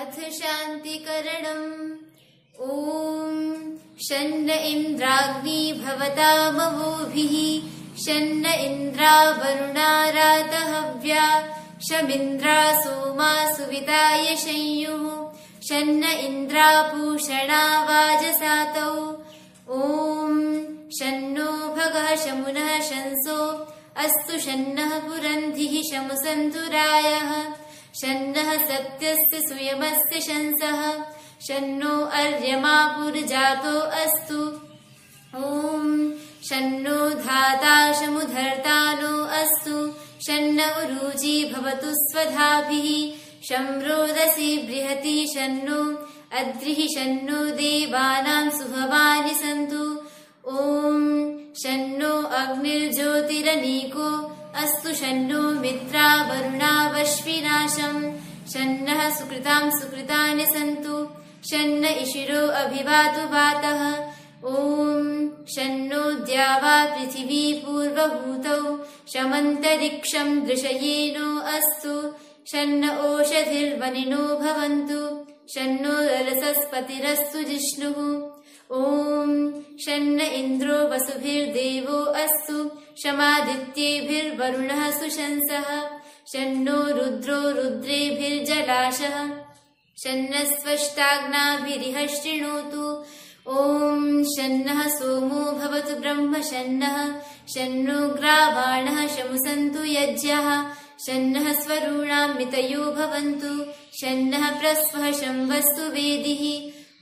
अथ शान्तिकरणम्। ॐ शन्न इन्द्राग्नी भवतामवोभिः। शन्न इन्द्रावरुणारातहव्या शमिन्द्रा सोमा सुविताय संयुः शन्न इन्द्रापूषणा वाजसातौ। ॐ शन्नो भगः शमुनः शंसो। अस्तु शन्नः पुरन्धिः शमुसन्तुरायः शन्नः सत्यस्य सुयमस्य शंसः। शन्नो अर्यमापुर्जातो अस्तु। ॐ शन्नो धाता शमुधर्तानो अस्तु। शन्न उरूजी भवतु स्वधाभिः। शम्रोदसी बृहति शन्नो अद्रिः शन्नो देवानां सुभवानि सन्तु। ॐ शन्नो अग्निर्ज्योतिरनीको अस्तु शन्नो मित्रा वरुणावश्विनाशम् शन्नः सुकृतां सुकृतानि सन्तु। शन्न इशिरो अभिवातु वातः। ॐ शन्नो द्यावा पृथिवी पूर्वभूतौ। शमन्तरिक्षं दृशयेनो अस्तु। शन्न ओषधिर्वनिनो भवन्तु। शन्नो रसस्पतिरस्तु जिष्णुः ॐ शन्न इन्द्रो वसुभिर्देवो अस्तु शमादित्येभिर्वरुणः सुशंसः शन्नो रुद्रो रुद्रेभिर्जलाशः शन्नस्वष्टाग्नाभिरिह शृणोतु ॐ शन्नः सोमो भवतु ब्रह्म शन्नः शन्नो ग्रावाणः शमुसन्तु यज्ञः शन्नः स्वरूणां मितयो भवन्तु शन्नः प्रस्वः शम्वस्तु वेदिः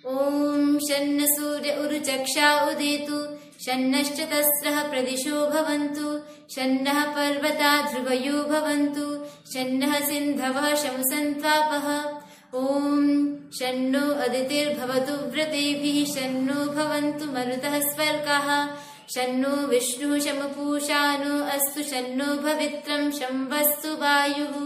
ॐ शन्न सूर्य उरुचक्षा उदेतु शन्नश्च तस्रः प्रदिशो भवन्तु शन्नः पर्वता ध्रुवयो भवन्तु शन्नः सिन्धवः शंसन्त्वापः ॐ शन्नो अदितिर्भवतु व्रतेभिः शन्नो भवन्तु मरुतः स्वर्गाः शन्नो विष्णुः शमपूषानो अस्तु शन्नो भवित्रं शंवस्तु वायुः।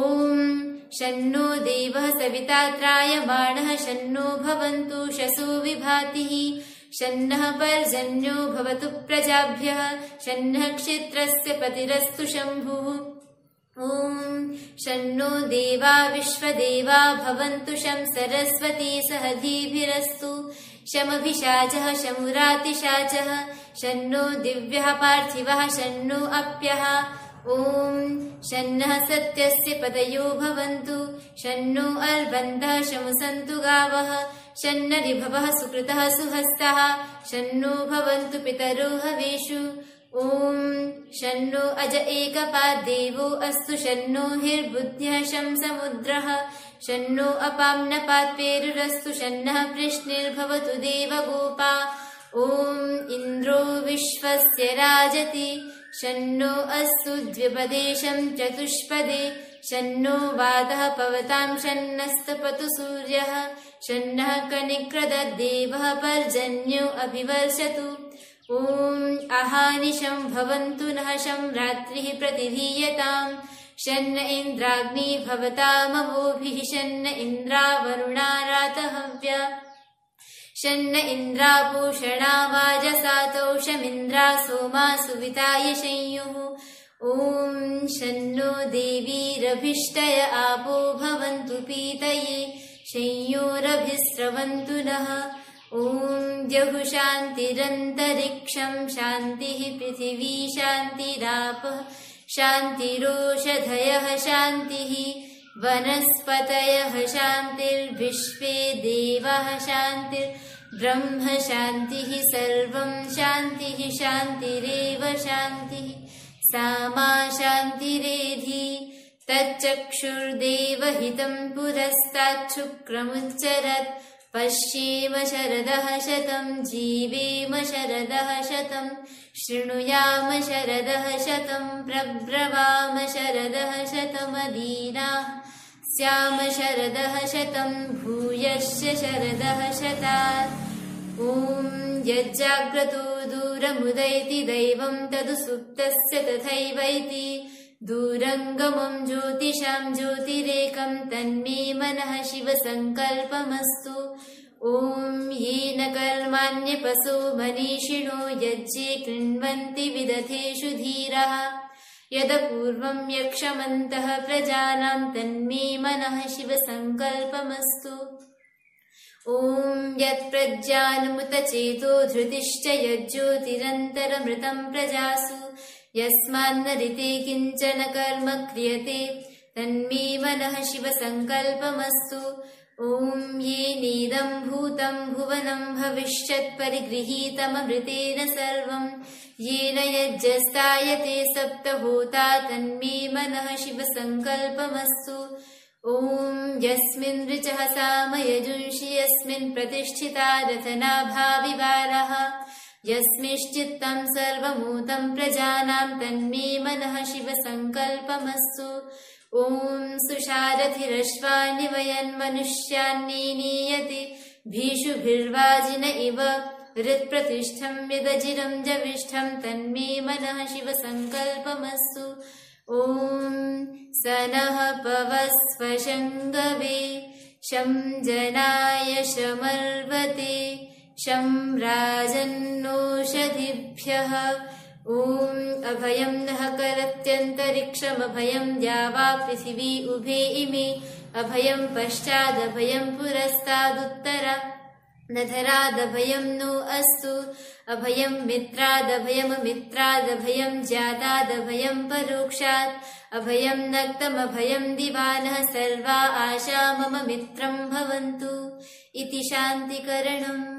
ॐ शन्नो देवः सविता त्रायमाणः शन्नो भवन्तु शसो विभातिः। शन्नः पर्जन्यो भवतु प्रजाभ्यः। शन्नः क्षेत्रस्य पतिरस्तु शम्भुः। ॐ शन्नो देवा विश्वदेवा भवन्तु शं सरस्वती सहधीभिरस्तु शमभिषाचः शमुरातिशाचः शन्नो दिव्यः पार्थिवः, शन्नो अप्यः। ॐ शन्नः सत्यस्य पदयो भवन्तु। शन्नो अर्बन्धः शमुसन्तु गावः। शन्न ऋभवः सुकृतः सुहस्तः। शन्नो भवन्तु पितरो हवेषु। ॐ शन्नो अज एकपाद्देवो अस्तु। शन्नो हिर्बुद्ध्यः शंसमुद्रः शन्नो अपाम्नपात्पेरुरस्तु। शन्नः कृष्णिर्भवतु देवगोपा। ॐ इन्द्रो विश्वस्य राजति शन्नो अस्तु द्विपदेशं चतुष्पदे शन्नो वातः पवतां शन्नस्तपतु सूर्यः शन्नः कनिक्रदद्देवः पर्जन्यो अभिवर्षतु। ॐ अहानिशं भवन्तु नः शं रात्रिः प्रतिधीयताम् शन्न इन्द्राग्नी भवतामवोभिः शन्न इन्द्रावरुणारातहव्य शन्न सोमा सुविताय संयुः ॐ शन्नो देवीरभिष्टय आपो भवन्तु पीतये संयोरभिस्रवन्तु नः। ॐ जहुशान्तिरन्तरिक्षं शान्तिः पृथिवी शान्तिरापः शान्तिरोषधयः शान्तिः वनस्पतयः शान्तिर्विश्वे देवः शान्तिर्ब्रह्म शान्तिः सर्वं शान्तिः शान्तिरेव शान्तिः सा मा शान्तिरेधि तच्चक्षुर्देवहितं पुरस्ताच्छुक्रमुच्चरत् पश्येम शरदः शतं जीवेम शरदः शतं शृणुयाम शरदः शतं प्रब्रवाम शरदः शतमदीना स्याम शरदः शतं भूयश्च शरदः शतात्। ॐ यज्जाग्रतो दूरमुदैति दैवं तदु सुप्तस्य तथैवैति। दूरङ्गमं ज्योतिषां ज्योतिरेकं तन्मे मनः शिवसङ्कल्पमस्तु। ॐ येन कर्माण्यपशो मनीषिणो यज्ञे कृण्वन्ति विदथेषु धीरः यदपूर्वं यक्षमन्तः प्रजानां तन्मे मनः शिवसङ्कल्पमस्तु। ॐ यत्प्रज्ञानमुतचेतो धृतिश्च यज्ज्योतिरन्तरमृतं प्रजासु। यस्मान्नरिते किञ्चन कर्म क्रियते तन्मे मनः शिवसङ्कल्पमस्तु ॐ येनेदं भूतं भुवनं भविष्यत्परिगृहीतममृतेन सर्वं। येन यज्जस्तायते सप्तहोता तन्मे मनः शिवसङ्कल्पमस्तु। ॐ यस्मिन् ऋचः सामयजुंषि यस्मिन् प्रतिष्ठिता रथनाभाविवारः यस्मिश्चित्तं सर्वमूतं प्रजानां तन्मे मनः शिवसङ्कल्पमस्तु ॐ सुषारथिरश्वानि वयन्मनुष्यान्नीयति भीषुभिर्वाजिन इव। हृत्प्रतिष्ठं यदजिरं जविष्ठं तन्मे मनः शिवसङ्कल्पमस्तु। ॐ स नः पवस्वशङ्गवे। शं जनाय शमर्वते शं राजन्नोषधिभ्यः ॐ अभयं नः करत्यन्तरिक्षमभयं या वा पृथिवी उभे इमे। अभयं पश्चादभयं पुरस्तादुत्तर। नधरादभयं नो अस्तु। अभयं मित्रादभयममित्रादभयं जातादभयं परोक्षात्। अभयं नक्तमभयं दिवानः सर्वा आशा मम मित्रं भवन्तु। इति शान्तिकरणम्